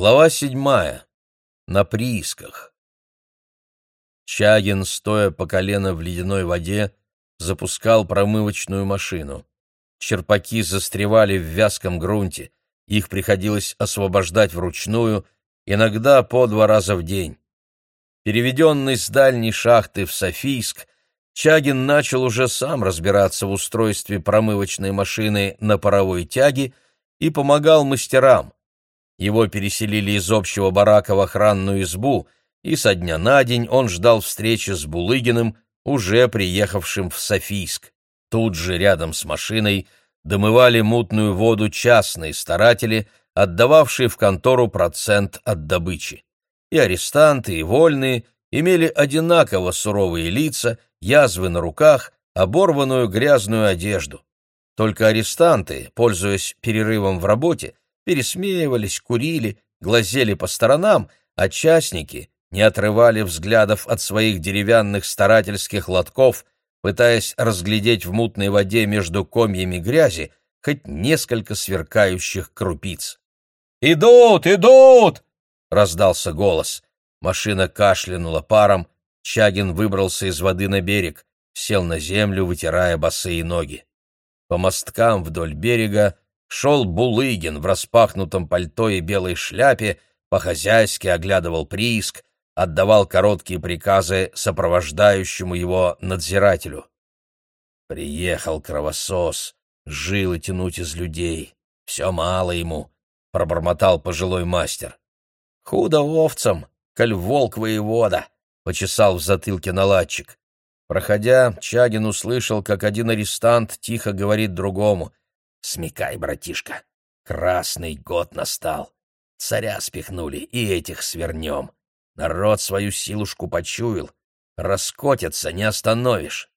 Глава седьмая. На приисках. Чагин, стоя по колено в ледяной воде, запускал промывочную машину. Черпаки застревали в вязком грунте, их приходилось освобождать вручную, иногда по два раза в день. Переведенный с дальней шахты в Софийск, Чагин начал уже сам разбираться в устройстве промывочной машины на паровой тяге и помогал мастерам — его переселили из общего барака в охранную избу, и со дня на день он ждал встречи с Булыгиным, уже приехавшим в Софийск. Тут же, рядом с машиной, домывали мутную воду частные старатели, отдававшие в контору процент от добычи. И арестанты, и вольные имели одинаково суровые лица, язвы на руках, оборванную грязную одежду. Только арестанты, пользуясь перерывом в работе, пересмеивались, курили, глазели по сторонам, а частники не отрывали взглядов от своих деревянных старательских лотков, пытаясь разглядеть в мутной воде между комьями грязи хоть несколько сверкающих крупиц. «Идут, идут!» — раздался голос. Машина кашлянула паром, Чагин выбрался из воды на берег, сел на землю, вытирая босые ноги. По мосткам вдоль берега шел Булыгин в распахнутом пальто и белой шляпе, по-хозяйски оглядывал прииск, отдавал короткие приказы сопровождающему его надзирателю. «Приехал кровосос, жилы тянуть из людей. Все мало ему», — пробормотал пожилой мастер. «Худо овцам, коль волк воевода», — почесал в затылке наладчик. Проходя, Чагин услышал, как один арестант тихо говорит другому. Смекай, братишка, красный год настал. Царя спихнули, и этих свернем. Народ свою силушку почуял. Раскотятся, не остановишь.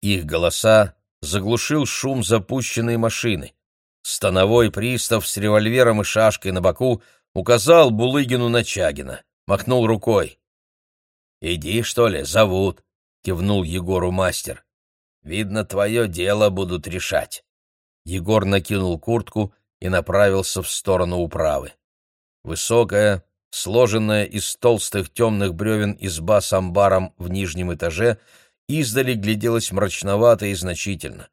Их голоса заглушил шум запущенной машины. Становой пристав с револьвером и шашкой на боку указал Булыгину на Чагина, махнул рукой. «Иди, что ли, зовут», — кивнул Егору мастер. «Видно, твое дело будут решать». Егор накинул куртку и направился в сторону управы. Высокая, сложенная из толстых темных бревен изба с амбаром в нижнем этаже, издали гляделась мрачновато и значительно.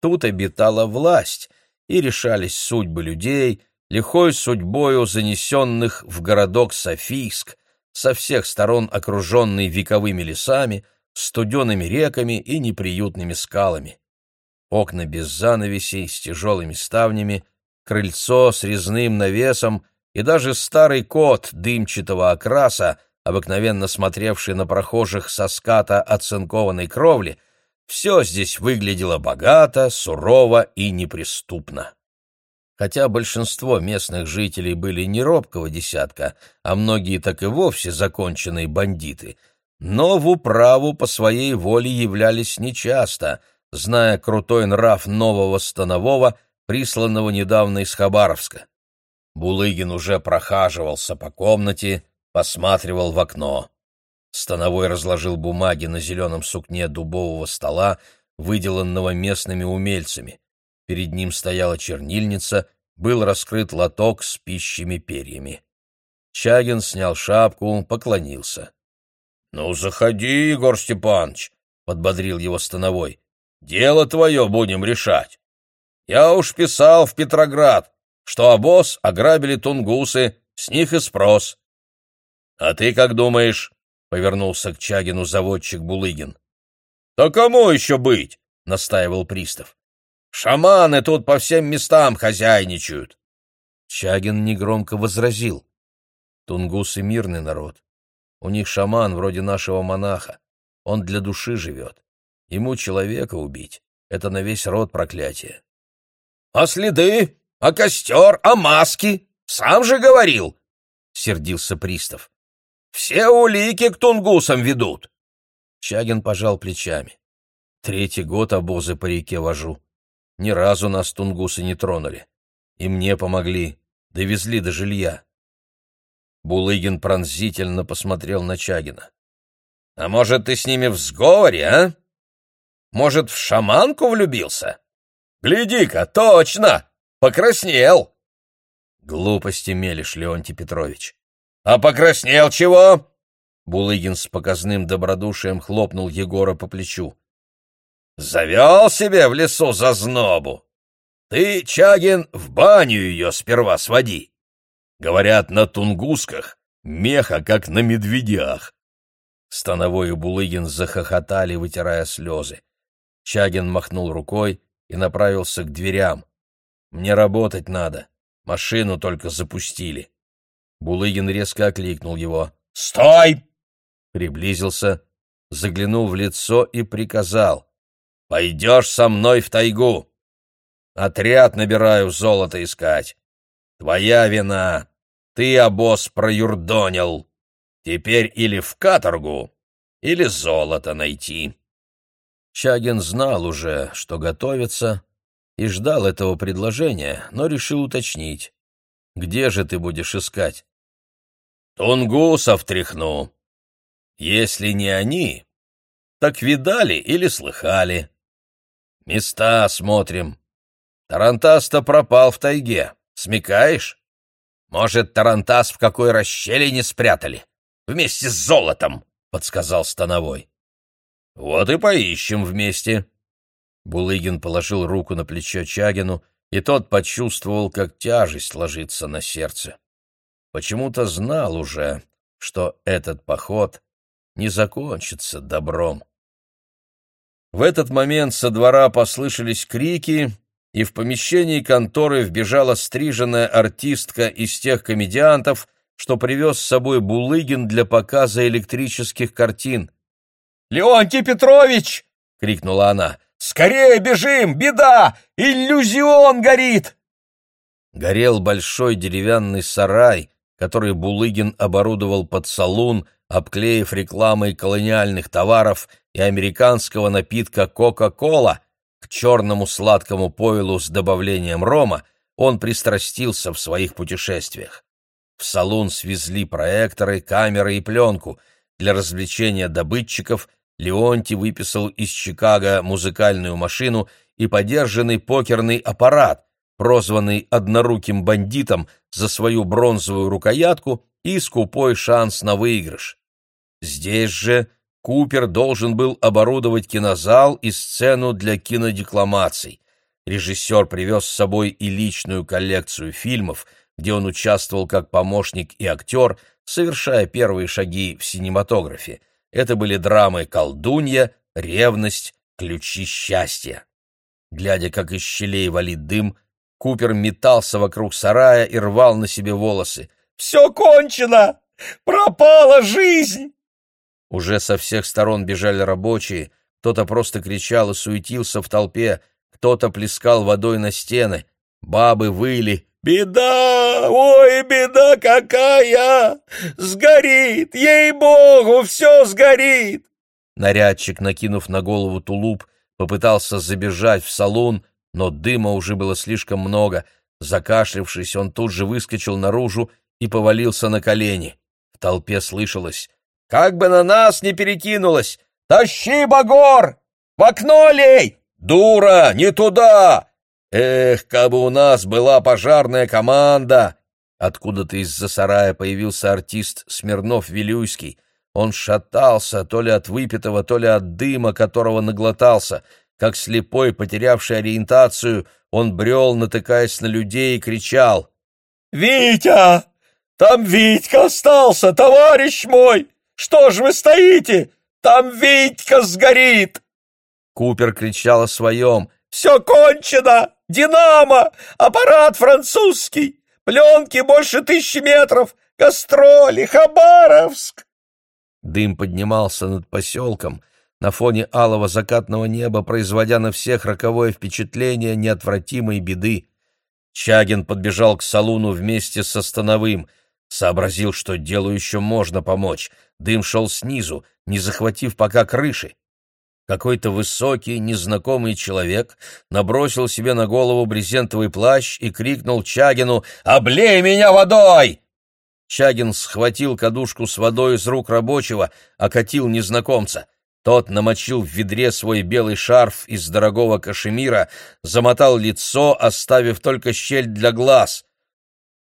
Тут обитала власть, и решались судьбы людей, лихой судьбою занесенных в городок Софийск, со всех сторон окруженный вековыми лесами, студеными реками и неприютными скалами окна без занавесей, с тяжелыми ставнями, крыльцо с резным навесом и даже старый кот дымчатого окраса, обыкновенно смотревший на прохожих со ската оцинкованной кровли, все здесь выглядело богато, сурово и неприступно. Хотя большинство местных жителей были не робкого десятка, а многие так и вовсе законченные бандиты, но в управу по своей воле являлись нечасто — зная крутой нрав нового станового, присланного недавно из Хабаровска. Булыгин уже прохаживался по комнате, посматривал в окно. Становой разложил бумаги на зеленом сукне дубового стола, выделанного местными умельцами. Перед ним стояла чернильница, был раскрыт лоток с пищими перьями. Чагин снял шапку, поклонился. — Ну, заходи, Егор Степанович, — подбодрил его Становой. Дело твое будем решать. Я уж писал в Петроград, что обоз ограбили тунгусы, с них и спрос. — А ты как думаешь? — повернулся к Чагину заводчик Булыгин. — Да кому еще быть? — настаивал пристав. — Шаманы тут по всем местам хозяйничают. Чагин негромко возразил. Тунгусы — мирный народ. У них шаман вроде нашего монаха. Он для души живет. Ему человека убить — это на весь род проклятие. — А следы? А костер? А маски? Сам же говорил! — сердился пристав. — Все улики к тунгусам ведут. Чагин пожал плечами. Третий год обозы по реке вожу. Ни разу нас тунгусы не тронули. И мне помогли, довезли до жилья. Булыгин пронзительно посмотрел на Чагина. — А может, ты с ними в сговоре, а? Может, в шаманку влюбился? Гляди-ка, точно! Покраснел! Глупости мелешь, Леонтий Петрович. А покраснел чего? Булыгин с показным добродушием хлопнул Егора по плечу. Завел себе в лесу зазнобу. Ты, Чагин, в баню ее сперва своди. Говорят, на тунгусках меха, как на медведях. Становой и Булыгин захохотали, вытирая слезы. Чагин махнул рукой и направился к дверям. «Мне работать надо. Машину только запустили». Булыгин резко окликнул его. «Стой!» Приблизился, заглянул в лицо и приказал. «Пойдешь со мной в тайгу. Отряд набираю золото искать. Твоя вина. Ты обоз проюрдонил. Теперь или в каторгу, или золото найти». Чагин знал уже, что готовится, и ждал этого предложения, но решил уточнить. «Где же ты будешь искать?» «Тунгусов тряхну. Если не они, так видали или слыхали. Места смотрим. Тарантас-то пропал в тайге. Смекаешь? Может, Тарантас в какой расщелине спрятали? Вместе с золотом!» — подсказал Становой. «Вот и поищем вместе». Булыгин положил руку на плечо Чагину, и тот почувствовал, как тяжесть ложится на сердце. Почему-то знал уже, что этот поход не закончится добром. В этот момент со двора послышались крики, и в помещении конторы вбежала стриженная артистка из тех комедиантов, что привез с собой Булыгин для показа электрических картин. «Леонтий Петрович!» — крикнула она. «Скорее бежим! Беда! Иллюзион горит!» Горел большой деревянный сарай, который Булыгин оборудовал под салун, обклеив рекламой колониальных товаров и американского напитка «Кока-кола», к черному сладкому пойлу с добавлением рома он пристрастился в своих путешествиях. В салон свезли проекторы, камеры и пленку. Для развлечения добытчиков Леонти выписал из Чикаго музыкальную машину и подержанный покерный аппарат, прозванный одноруким бандитом за свою бронзовую рукоятку и скупой шанс на выигрыш. Здесь же Купер должен был оборудовать кинозал и сцену для кинодекламаций. Режиссер привез с собой и личную коллекцию фильмов, где он участвовал как помощник и актер, совершая первые шаги в синематографе. Это были драмы «Колдунья», «Ревность», «Ключи счастья». Глядя, как из щелей валит дым, Купер метался вокруг сарая и рвал на себе волосы. «Все кончено! Пропала жизнь!» Уже со всех сторон бежали рабочие, кто-то просто кричал и суетился в толпе, кто-то плескал водой на стены, бабы выли «Беда! Ой, беда какая! Сгорит! Ей-богу, все сгорит!» Нарядчик, накинув на голову тулуп, попытался забежать в салон, но дыма уже было слишком много. Закашлявшись, он тут же выскочил наружу и повалился на колени. В толпе слышалось «Как бы на нас не перекинулось! Тащи, Багор! В окно лей! Дура, не туда! Эх, кабы у нас была пожарная команда! Откуда-то из-за сарая появился артист Смирнов-Вилюйский. Он шатался то ли от выпитого, то ли от дыма, которого наглотался. Как слепой, потерявший ориентацию, он брел, натыкаясь на людей, и кричал. «Витя! Там Витька остался, товарищ мой! Что ж вы стоите? Там Витька сгорит!» Купер кричал о своем. «Все кончено! Динамо! Аппарат французский! Пленки больше тысячи метров! Гастроли! Хабаровск!» Дым поднимался над поселком, на фоне алого закатного неба, производя на всех роковое впечатление неотвратимой беды. Чагин подбежал к салуну вместе со Становым, сообразил, что делу еще можно помочь. Дым шел снизу, не захватив пока крыши. Какой-то высокий, незнакомый человек набросил себе на голову брезентовый плащ и крикнул Чагину «Облей меня водой!» Чагин схватил кадушку с водой из рук рабочего, окатил незнакомца. Тот намочил в ведре свой белый шарф из дорогого кашемира, замотал лицо, оставив только щель для глаз.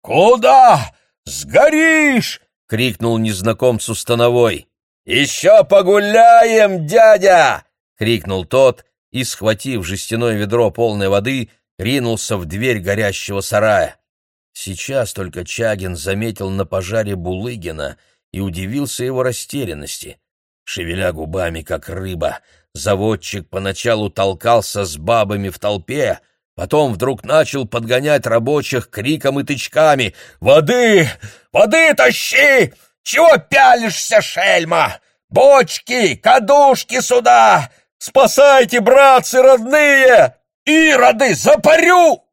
Куда? Сгоришь!» — крикнул незнакомцу становой. «Еще погуляем, дядя!» — крикнул тот и, схватив жестяное ведро полной воды, ринулся в дверь горящего сарая. Сейчас только Чагин заметил на пожаре Булыгина и удивился его растерянности. Шевеля губами, как рыба, заводчик поначалу толкался с бабами в толпе, потом вдруг начал подгонять рабочих криком и тычками. «Воды! Воды тащи! Чего пялишься, шельма? Бочки, кадушки сюда! Спасайте, братцы родные! Ироды, запарю!»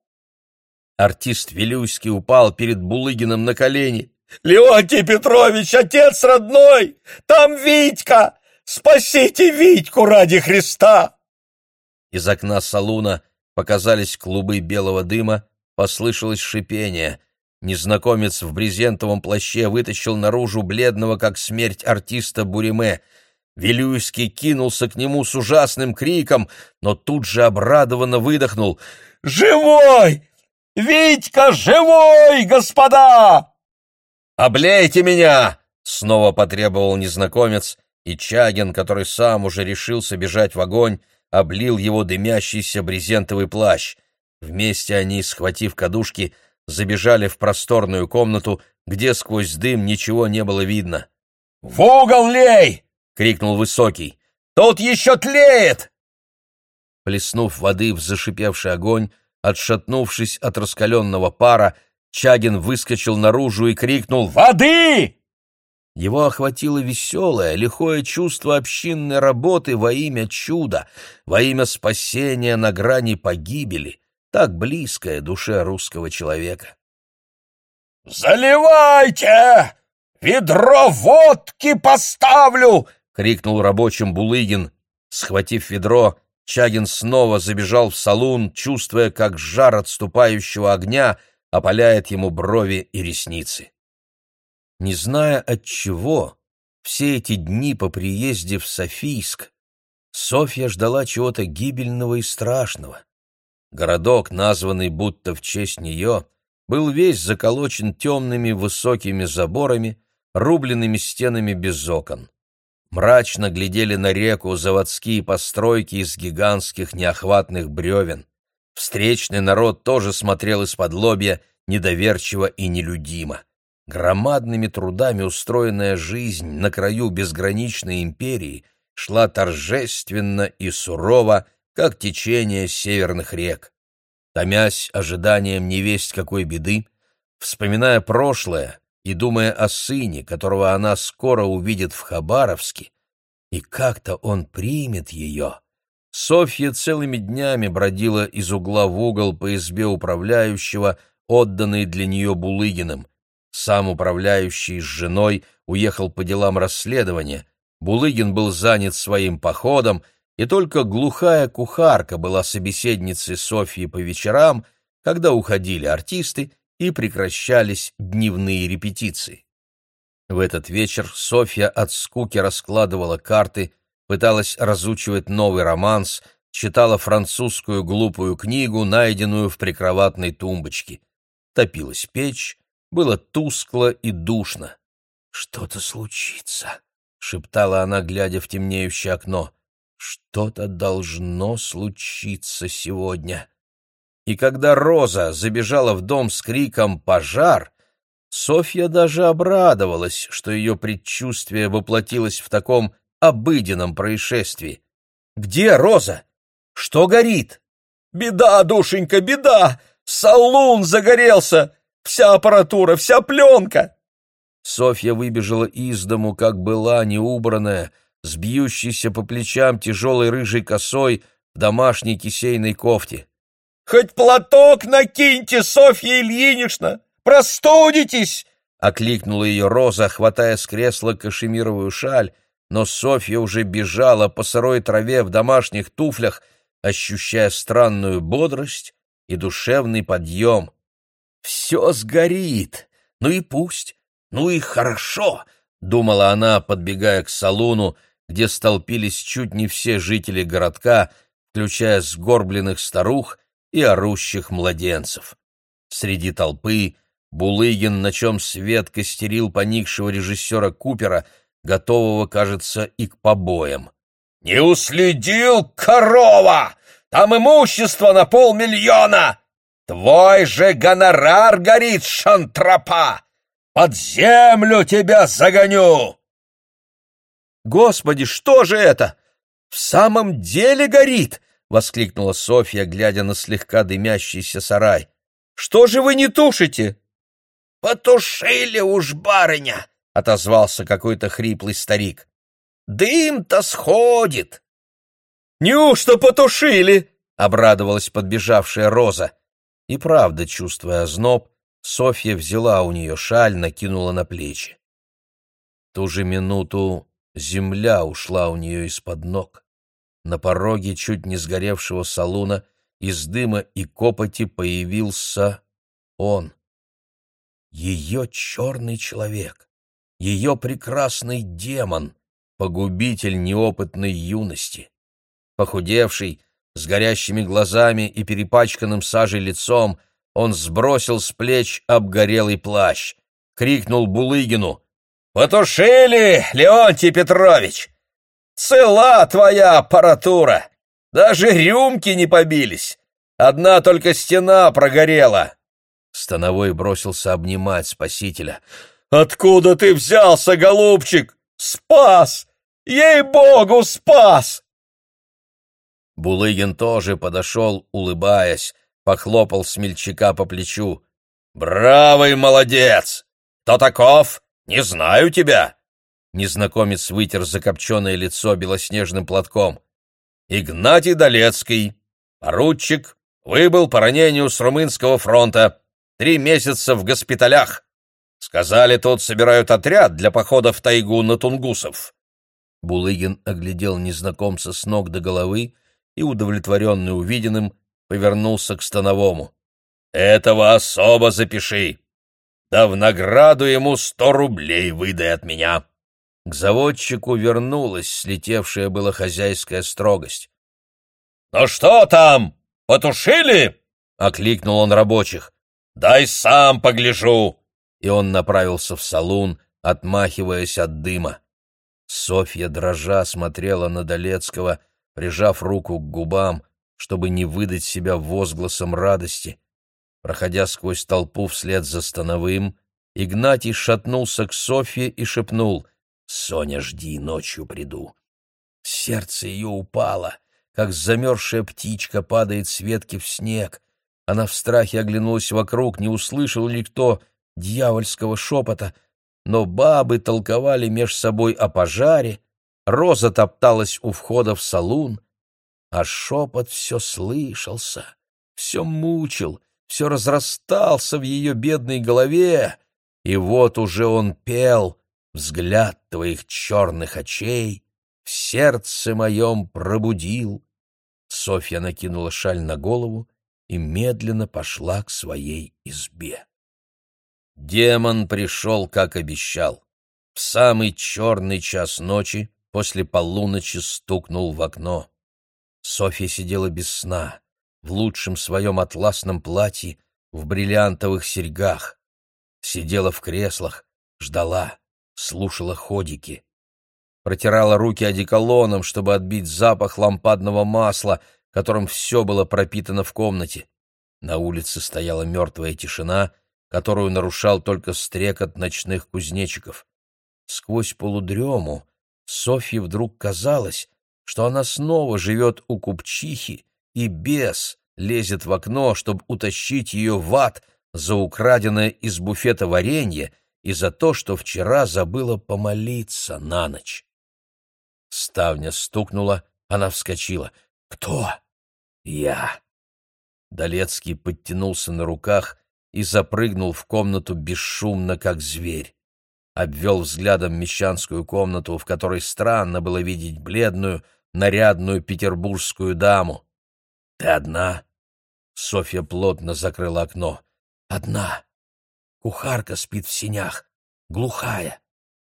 Артист Вилюйский упал перед Булыгиным на колени. «Леонтий Петрович, отец родной! Там Витька! Спасите Витьку ради Христа!» Из окна салуна показались клубы белого дыма, послышалось шипение. Незнакомец в брезентовом плаще вытащил наружу бледного, как смерть артиста Буриме. Вилюйский кинулся к нему с ужасным криком, но тут же обрадованно выдохнул. «Живой! Витька живой, господа!» «Облейте меня!» — снова потребовал незнакомец, и Чагин, который сам уже решился бежать в огонь, облил его дымящийся брезентовый плащ. Вместе они, схватив кадушки, забежали в просторную комнату, где сквозь дым ничего не было видно. «В угол лей!» — крикнул Высокий. «Тут еще тлеет!» Плеснув воды в зашипевший огонь, отшатнувшись от раскаленного пара, Чагин выскочил наружу и крикнул «Воды!» Его охватило веселое, лихое чувство общинной работы во имя чуда, во имя спасения на грани погибели, так близкое душе русского человека. «Заливайте! Ведро водки поставлю!» — крикнул рабочим Булыгин. Схватив ведро, Чагин снова забежал в салун, чувствуя, как жар отступающего огня опаляет ему брови и ресницы. Не зная от чего, все эти дни по приезде в Софийск Софья ждала чего-то гибельного и страшного. Городок, названный будто в честь нее, был весь заколочен темными высокими заборами, рубленными стенами без окон. Мрачно глядели на реку заводские постройки из гигантских неохватных бревен. Встречный народ тоже смотрел из-под лобья недоверчиво и нелюдимо. Громадными трудами устроенная жизнь на краю безграничной империи шла торжественно и сурово, как течение северных рек. Томясь ожиданием невесть какой беды, вспоминая прошлое и думая о сыне, которого она скоро увидит в Хабаровске, и как-то он примет ее, Софья целыми днями бродила из угла в угол по избе управляющего, отданной для нее Булыгиным. Сам управляющий с женой уехал по делам расследования, Булыгин был занят своим походом, и только глухая кухарка была собеседницей Софьи по вечерам, когда уходили артисты и прекращались дневные репетиции. В этот вечер Софья от скуки раскладывала карты, пыталась разучивать новый романс, читала французскую глупую книгу, найденную в прикроватной тумбочке. Топилась печь, было тускло и душно. «Что-то случится», — шептала она, глядя в темнеющее окно. «Что-то должно случиться сегодня». И когда Роза забежала в дом с криком «Пожар!», Софья даже обрадовалась, что ее предчувствие воплотилось в таком обыденном происшествии. «Где Роза? Что горит?» «Беда, душенька, беда! Салун загорелся! Вся аппаратура, вся пленка!» Софья выбежала из дому, как была, неубранная, с бьющейся по плечам тяжелой рыжей косой в домашней кисейной кофте. «Хоть платок накиньте, Софья Ильинична! Простудитесь!» — окликнула ее Роза, хватая с кресла кашемировую шаль, но Софья уже бежала по сырой траве в домашних туфлях, ощущая странную бодрость и душевный подъем. «Все сгорит! Ну и пусть! Ну и хорошо!» — думала она, подбегая к салуну, где столпились чуть не все жители городка, включая сгорбленных старух и орущих младенцев. Среди толпы Булыгин, на чем свет костерил поникшего режиссера Купера, готового, кажется, и к побоям. «Не уследил, корова! Там имущество на полмиллиона! Твой же гонорар горит, шантропа! Под землю тебя загоню!» «Господи, что же это? В самом деле горит!» — воскликнула Софья, глядя на слегка дымящийся сарай. «Что же вы не тушите?» «Потушили уж, барыня!» — отозвался какой-то хриплый старик. «Дым-то сходит!» «Неужто потушили?» — обрадовалась подбежавшая Роза. И правда, чувствуя озноб, Софья взяла у нее шаль, накинула на плечи. В ту же минуту земля ушла у нее из-под ног. На пороге чуть не сгоревшего салуна из дыма и копоти появился он. Ее черный человек, ее прекрасный демон, погубитель неопытной юности. Похудевший, с горящими глазами и перепачканным сажей лицом, он сбросил с плеч обгорелый плащ, крикнул Булыгину. «Потушили, Леонтий Петрович! Цела твоя аппаратура! Даже рюмки не побились! Одна только стена прогорела!» Становой бросился обнимать спасителя. «Откуда ты взялся, голубчик? Спас! Ей-богу, спас!» Булыгин тоже подошел, улыбаясь, похлопал смельчака по плечу. «Бравый молодец! Кто таков? Не знаю тебя!» Незнакомец вытер закопченное лицо белоснежным платком. «Игнатий Долецкий, поручик, выбыл по ранению с Румынского фронта. Три месяца в госпиталях. Сказали, тут собирают отряд для похода в тайгу на тунгусов». Булыгин оглядел незнакомца с ног до головы и, удовлетворенный увиденным, повернулся к Становому. «Этого особо запиши. Да в награду ему сто рублей выдай от меня». К заводчику вернулась слетевшая была хозяйская строгость. «Ну что там, потушили?» — окликнул он рабочих. «Дай сам погляжу!» И он направился в салун, отмахиваясь от дыма. Софья дрожа смотрела на Долецкого, прижав руку к губам, чтобы не выдать себя возгласом радости. Проходя сквозь толпу вслед за Становым, Игнатий шатнулся к Софье и шепнул «Соня, жди, ночью приду». Сердце ее упало, как замерзшая птичка падает с ветки в снег. Она в страхе оглянулась вокруг, не услышал ли кто дьявольского шепота, но бабы толковали меж собой о пожаре, Роза топталась у входа в салун, а шепот все слышался, все мучил, все разрастался в ее бедной голове, и вот уже он пел «Взгляд твоих черных очей в сердце моем пробудил». Софья накинула шаль на голову и медленно пошла к своей избе. Демон пришел, как обещал. В самый черный час ночи после полуночи стукнул в окно. Софья сидела без сна, в лучшем своем атласном платье, в бриллиантовых серьгах. Сидела в креслах, ждала, слушала ходики. Протирала руки одеколоном, чтобы отбить запах лампадного масла, которым все было пропитано в комнате. На улице стояла мертвая тишина, которую нарушал только стрекот ночных кузнечиков. Сквозь полудрему Софье вдруг казалось, что она снова живет у купчихи, и бес лезет в окно, чтобы утащить ее в ад за украденное из буфета варенье и за то, что вчера забыла помолиться на ночь. Ставня стукнула, она вскочила. «Кто?» «Я». Долецкий подтянулся на руках и запрыгнул в комнату бесшумно, как зверь обвел взглядом мещанскую комнату, в которой странно было видеть бледную, нарядную петербургскую даму. «Ты одна?» Софья плотно закрыла окно. «Одна. Кухарка спит в синях, глухая.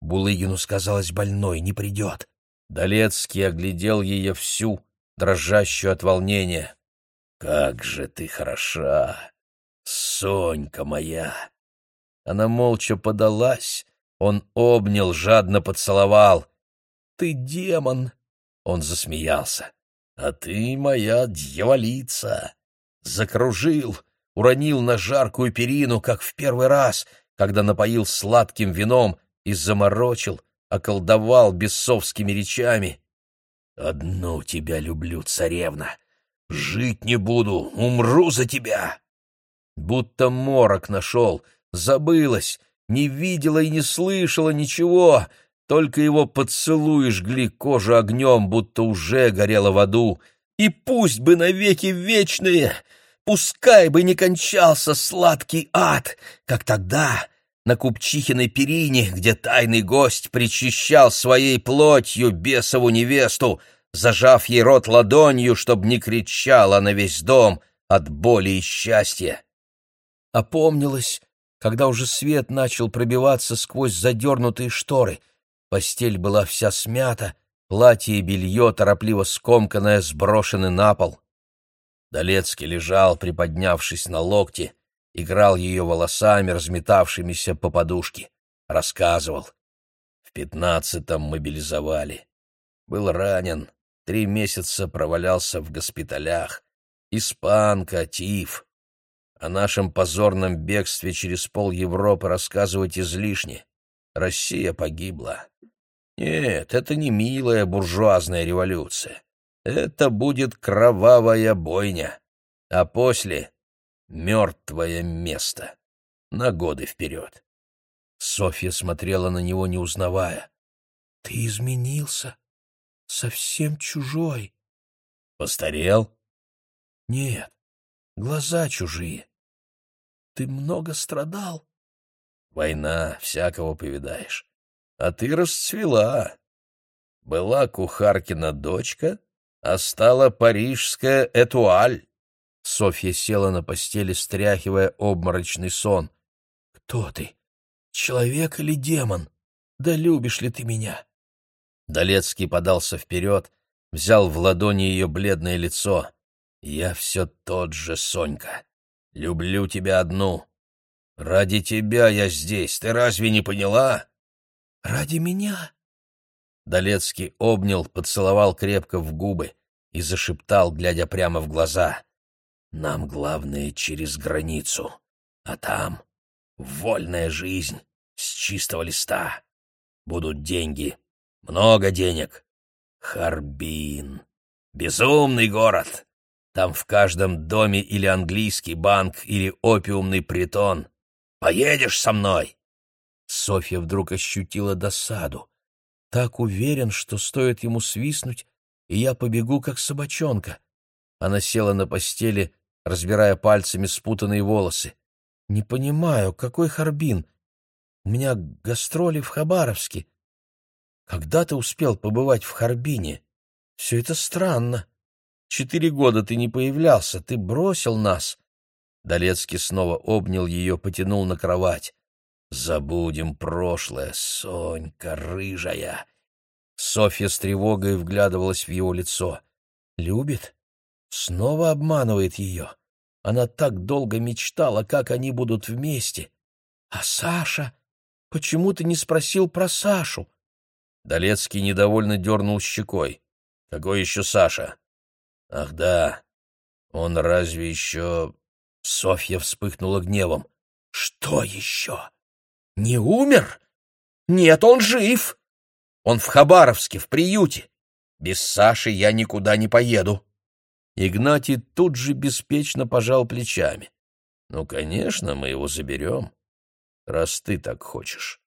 Булыгину сказалось больной, не придет». Долецкий оглядел ее всю, дрожащую от волнения. «Как же ты хороша, Сонька моя! Она молча подалась, он обнял, жадно поцеловал. «Ты демон!» Он засмеялся. «А ты моя дьяволица!» Закружил, уронил на жаркую перину, как в первый раз, когда напоил сладким вином и заморочил, околдовал бесовскими речами. «Одну тебя люблю, царевна! Жить не буду, умру за тебя!» Будто морок нашел, забылась, не видела и не слышала ничего, только его поцелуи жгли кожу огнем, будто уже горело в аду. И пусть бы навеки вечные, пускай бы не кончался сладкий ад, как тогда, на Купчихиной перине, где тайный гость причащал своей плотью бесову невесту, зажав ей рот ладонью, чтоб не кричала на весь дом от боли и счастья. Опомнилась, когда уже свет начал пробиваться сквозь задернутые шторы. Постель была вся смята, платье и белье, торопливо скомканное, сброшены на пол. Долецкий лежал, приподнявшись на локте, играл ее волосами, разметавшимися по подушке. Рассказывал. В пятнадцатом мобилизовали. Был ранен, три месяца провалялся в госпиталях. Испанка, тиф. О нашем позорном бегстве через пол Европы рассказывать излишне. Россия погибла. Нет, это не милая буржуазная революция. Это будет кровавая бойня. А после мертвое место. На годы вперед. Софья смотрела на него, не узнавая. — Ты изменился. Совсем чужой. — Постарел? — Нет, глаза чужие. Ты много страдал? — Война, всякого повидаешь. А ты расцвела. Была кухаркина дочка, а стала парижская этуаль. Софья села на постели, стряхивая обморочный сон. «Кто ты? Человек или демон? Да любишь ли ты меня?» Долецкий подался вперед, взял в ладони ее бледное лицо. «Я все тот же, Сонька. Люблю тебя одну. Ради тебя я здесь, ты разве не поняла?» «Ради меня?» Долецкий обнял, поцеловал крепко в губы и зашептал, глядя прямо в глаза. Нам главное через границу, а там вольная жизнь с чистого листа. Будут деньги, много денег. Харбин. Безумный город. Там в каждом доме или английский банк, или опиумный притон. Поедешь со мной?» Софья вдруг ощутила досаду. Так уверен, что стоит ему свистнуть, и я побегу, как собачонка. Она села на постели, разбирая пальцами спутанные волосы. «Не понимаю, какой Харбин? У меня гастроли в Хабаровске. Когда ты успел побывать в Харбине? Все это странно. Четыре года ты не появлялся, ты бросил нас». Долецкий снова обнял ее, потянул на кровать. «Забудем прошлое, Сонька рыжая!» Софья с тревогой вглядывалась в его лицо. «Любит?» Снова обманывает ее. Она так долго мечтала, как они будут вместе. А Саша? Почему ты не спросил про Сашу? Долецкий недовольно дернул щекой. Какой еще Саша? Ах да, он разве еще... Софья вспыхнула гневом. Что еще? Не умер? Нет, он жив. Он в Хабаровске, в приюте. Без Саши я никуда не поеду. Игнатий тут же беспечно пожал плечами. «Ну, конечно, мы его заберем, раз ты так хочешь».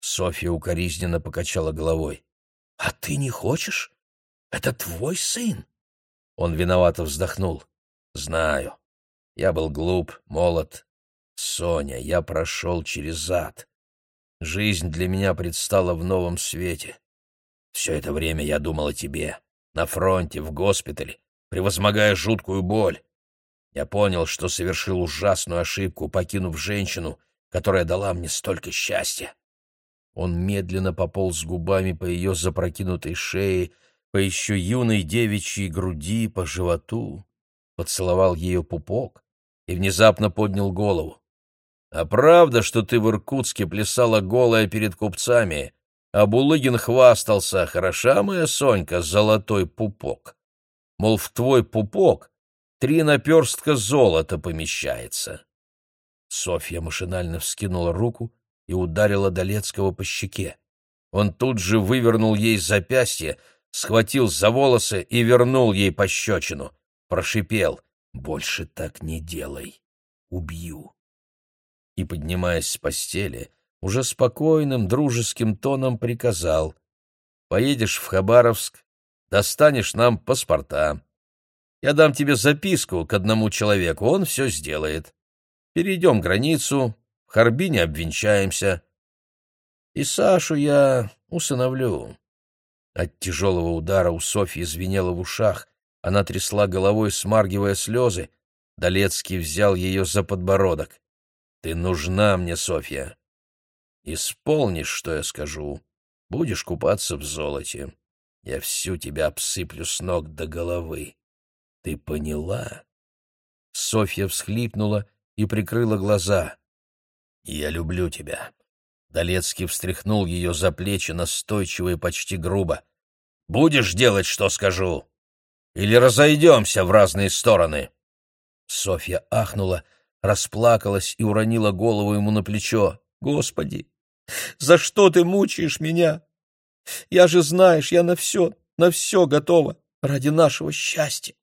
Софья укоризненно покачала головой. «А ты не хочешь? Это твой сын?» Он виновато вздохнул. «Знаю. Я был глуп, молод. Соня, я прошел через ад. Жизнь для меня предстала в новом свете. Все это время я думал о тебе. На фронте, в госпитале, превозмогая жуткую боль. Я понял, что совершил ужасную ошибку, покинув женщину, которая дала мне столько счастья. Он медленно пополз губами по ее запрокинутой шее, по еще юной девичьей груди, по животу, поцеловал ее пупок и внезапно поднял голову. А правда, что ты в Иркутске плясала голая перед купцами, а Булыгин хвастался, хороша моя Сонька, золотой пупок. Мол, в твой пупок три наперстка золота помещается. Софья машинально вскинула руку и ударила Долецкого по щеке. Он тут же вывернул ей запястье, схватил за волосы и вернул ей пощечину. Прошипел «Больше так не делай, убью». И, поднимаясь с постели, уже спокойным, дружеским тоном приказал «Поедешь в Хабаровск, достанешь нам паспорта. Я дам тебе записку к одному человеку, он все сделает. Перейдем границу, в Харбине обвенчаемся. И Сашу я усыновлю. От тяжелого удара у Софьи звенело в ушах, она трясла головой, смаргивая слезы. Долецкий взял ее за подбородок. «Ты нужна мне, Софья. Исполнишь, что я скажу. Будешь купаться в золоте. Я всю тебя обсыплю с ног до головы. Ты поняла?» Софья всхлипнула и прикрыла глаза. «Я люблю тебя». Долецкий встряхнул ее за плечи настойчиво и почти грубо. «Будешь делать, что скажу? Или разойдемся в разные стороны?» Софья ахнула, расплакалась и уронила голову ему на плечо. «Господи, за что ты мучаешь меня? Я же знаешь, я на все, на все готова ради нашего счастья.